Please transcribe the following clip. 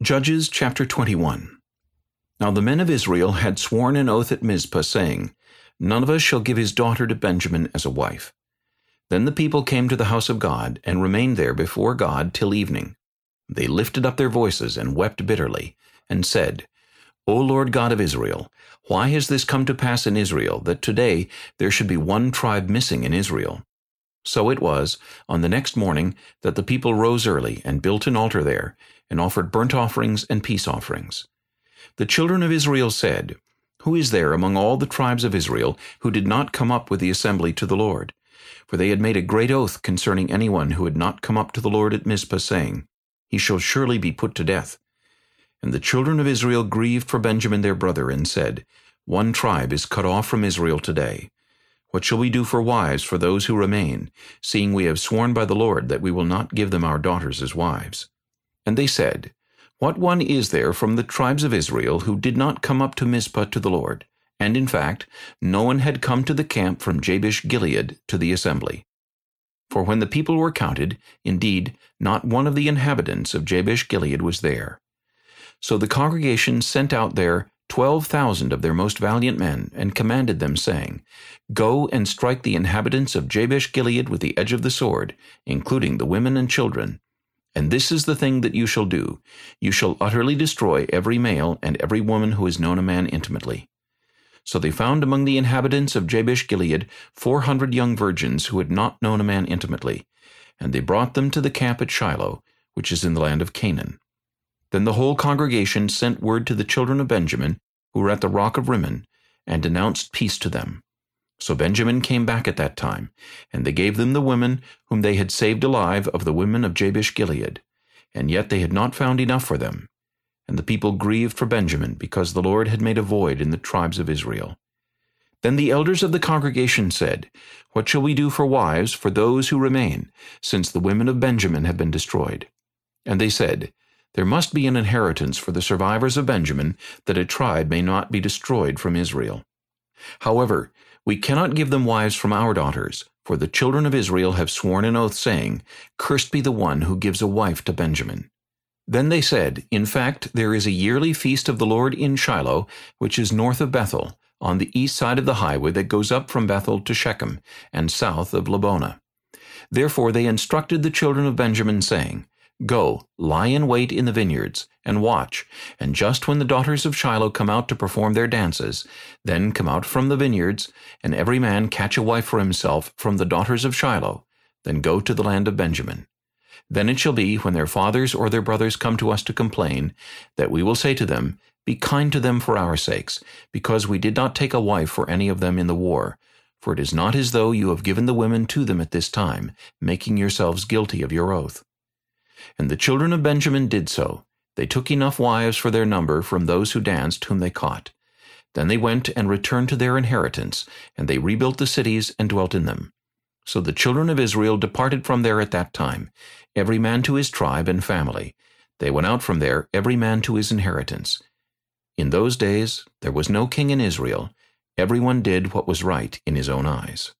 Judges chapter 21 Now the men of Israel had sworn an oath at Mizpah, saying, None of us shall give his daughter to Benjamin as a wife. Then the people came to the house of God, and remained there before God till evening. They lifted up their voices and wept bitterly, and said, O Lord God of Israel, why has this come to pass in Israel, that today there should be one tribe missing in Israel? So it was, on the next morning, that the people rose early, and built an altar there, and offered burnt offerings and peace offerings. The children of Israel said, Who is there among all the tribes of Israel who did not come up with the assembly to the Lord? For they had made a great oath concerning anyone who had not come up to the Lord at Mizpah, saying, He shall surely be put to death. And the children of Israel grieved for Benjamin their brother, and said, One tribe is cut off from Israel today. What shall we do for wives for those who remain, seeing we have sworn by the Lord that we will not give them our daughters as wives? And they said, What one is there from the tribes of Israel who did not come up to Mizpah to the Lord? And in fact, no one had come to the camp from Jabesh Gilead to the assembly. For when the people were counted, indeed, not one of the inhabitants of Jabesh Gilead was there. So the congregation sent out there twelve thousand of their most valiant men, and commanded them, saying, Go and strike the inhabitants of Jabesh Gilead with the edge of the sword, including the women and children, and this is the thing that you shall do. You shall utterly destroy every male and every woman who has known a man intimately. So they found among the inhabitants of Jabesh Gilead four hundred young virgins who had not known a man intimately, and they brought them to the camp at Shiloh, which is in the land of Canaan. Then the whole congregation sent word to the children of Benjamin, who were at the rock of Rimmon, and announced peace to them. So Benjamin came back at that time, and they gave them the women whom they had saved alive of the women of Jabesh Gilead. And yet they had not found enough for them. And the people grieved for Benjamin, because the Lord had made a void in the tribes of Israel. Then the elders of the congregation said, What shall we do for wives for those who remain, since the women of Benjamin have been destroyed? And they said, There must be an inheritance for the survivors of Benjamin, that a tribe may not be destroyed from Israel. However, we cannot give them wives from our daughters, for the children of Israel have sworn an oath, saying, Cursed be the one who gives a wife to Benjamin. Then they said, In fact, there is a yearly feast of the Lord in Shiloh, which is north of Bethel, on the east side of the highway that goes up from Bethel to Shechem, and south of Lebonah. Therefore they instructed the children of Benjamin, saying, Go, lie in wait in the vineyards, and watch, and just when the daughters of Shiloh come out to perform their dances, then come out from the vineyards, and every man catch a wife for himself from the daughters of Shiloh, then go to the land of Benjamin. Then it shall be, when their fathers or their brothers come to us to complain, that we will say to them, Be kind to them for our sakes, because we did not take a wife for any of them in the war. For it is not as though you have given the women to them at this time, making yourselves guilty of your oath. And the children of Benjamin did so. They took enough wives for their number from those who danced whom they caught. Then they went and returned to their inheritance, and they rebuilt the cities and dwelt in them. So the children of Israel departed from there at that time, every man to his tribe and family. They went out from there, every man to his inheritance. In those days there was no king in Israel. Everyone did what was right in his own eyes.